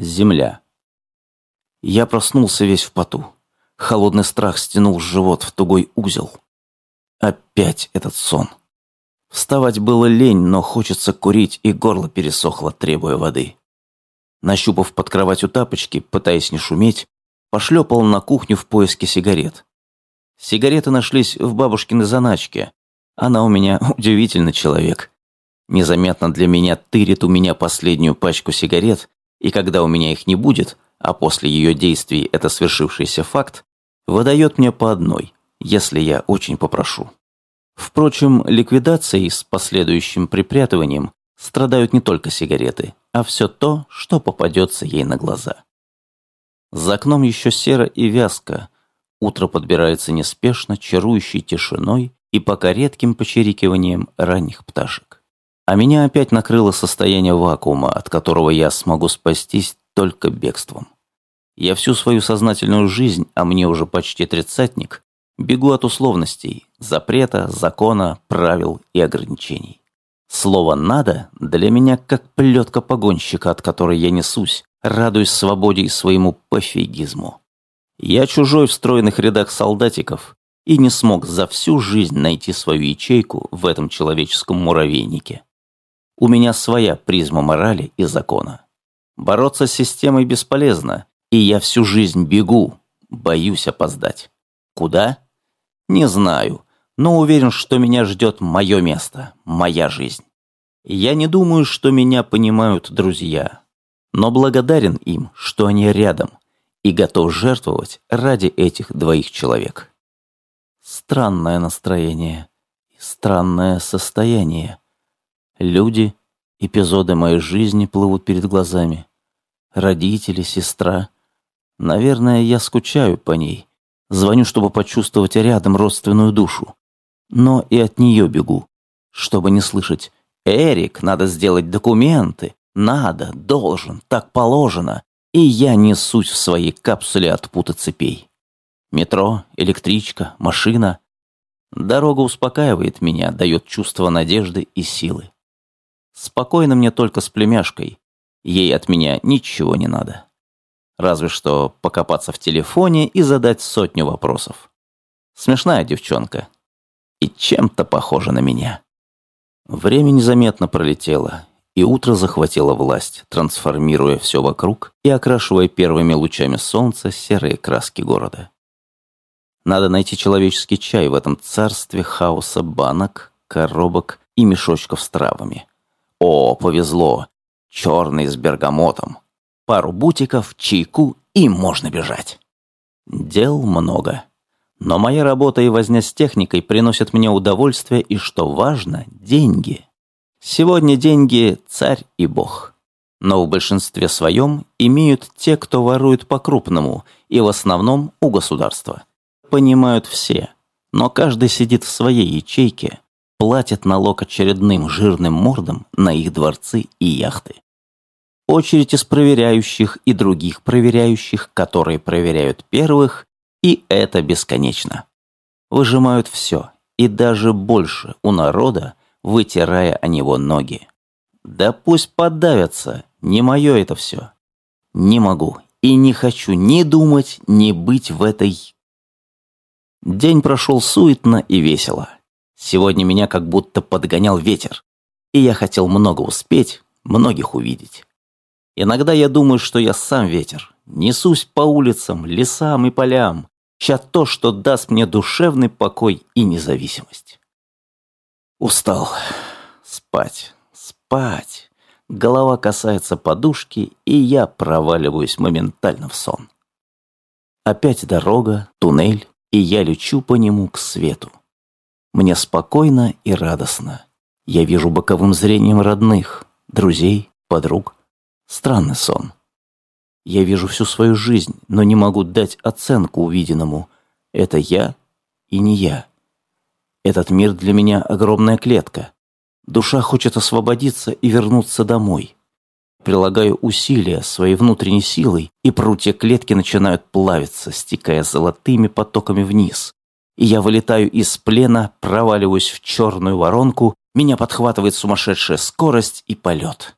Земля. Я проснулся весь в поту. Холодный страх стянул живот в тугой узел. Опять этот сон. Вставать было лень, но хочется курить, и горло пересохло, требуя воды. Нащупав под кроватью тапочки, пытаясь не шуметь, пошлепал на кухню в поиске сигарет. Сигареты нашлись в бабушкиной заначке. Она у меня удивительный человек. Незаметно для меня тырит у меня последнюю пачку сигарет, и когда у меня их не будет, а после ее действий это свершившийся факт, выдает мне по одной, если я очень попрошу. Впрочем, ликвидацией с последующим припрятыванием страдают не только сигареты, а все то, что попадется ей на глаза. За окном еще серо и вязко, утро подбирается неспешно, чарующей тишиной и пока редким почирикиванием ранних пташек. А меня опять накрыло состояние вакуума, от которого я смогу спастись только бегством. Я всю свою сознательную жизнь, а мне уже почти тридцатник, бегу от условностей, запрета, закона, правил и ограничений. Слово «надо» для меня как плетка погонщика, от которой я несусь, радуясь свободе и своему пофигизму. Я чужой в стройных рядах солдатиков и не смог за всю жизнь найти свою ячейку в этом человеческом муравейнике. У меня своя призма морали и закона. Бороться с системой бесполезно, и я всю жизнь бегу, боюсь опоздать. Куда? Не знаю, но уверен, что меня ждет мое место, моя жизнь. Я не думаю, что меня понимают друзья, но благодарен им, что они рядом, и готов жертвовать ради этих двоих человек. Странное настроение и странное состояние. Люди, эпизоды моей жизни плывут перед глазами. Родители, сестра, Наверное, я скучаю по ней. Звоню, чтобы почувствовать рядом родственную душу. Но и от нее бегу, чтобы не слышать «Эрик, надо сделать документы, надо, должен, так положено», и я несусь в своей капсуле от пута цепей. Метро, электричка, машина. Дорога успокаивает меня, дает чувство надежды и силы. Спокойно мне только с племяшкой. Ей от меня ничего не надо. Разве что покопаться в телефоне и задать сотню вопросов. Смешная девчонка. И чем-то похожа на меня. Время незаметно пролетело, и утро захватило власть, трансформируя все вокруг и окрашивая первыми лучами солнца серые краски города. Надо найти человеческий чай в этом царстве хаоса банок, коробок и мешочков с травами. О, повезло! Черный с бергамотом пару бутиков, чайку и можно бежать. Дел много. Но моя работа и возня с техникой приносят мне удовольствие и, что важно, деньги. Сегодня деньги – царь и бог. Но в большинстве своем имеют те, кто ворует по-крупному, и в основном у государства. Понимают все, но каждый сидит в своей ячейке, платит налог очередным жирным мордам на их дворцы и яхты очередь из проверяющих и других проверяющих, которые проверяют первых, и это бесконечно. Выжимают все, и даже больше у народа, вытирая о него ноги. Да пусть подавятся, не мое это все. Не могу и не хочу ни думать, ни быть в этой... День прошел суетно и весело. Сегодня меня как будто подгонял ветер, и я хотел много успеть, многих увидеть. Иногда я думаю, что я сам ветер. Несусь по улицам, лесам и полям, ча то, что даст мне душевный покой и независимость. Устал. Спать. Спать. Голова касается подушки, и я проваливаюсь моментально в сон. Опять дорога, туннель, и я лечу по нему к свету. Мне спокойно и радостно. Я вижу боковым зрением родных, друзей, подруг. Странный сон. Я вижу всю свою жизнь, но не могу дать оценку увиденному. Это я и не я. Этот мир для меня огромная клетка. Душа хочет освободиться и вернуться домой. Прилагаю усилия своей внутренней силой, и прутья клетки начинают плавиться, стекая золотыми потоками вниз. И я вылетаю из плена, проваливаюсь в черную воронку, меня подхватывает сумасшедшая скорость и полет.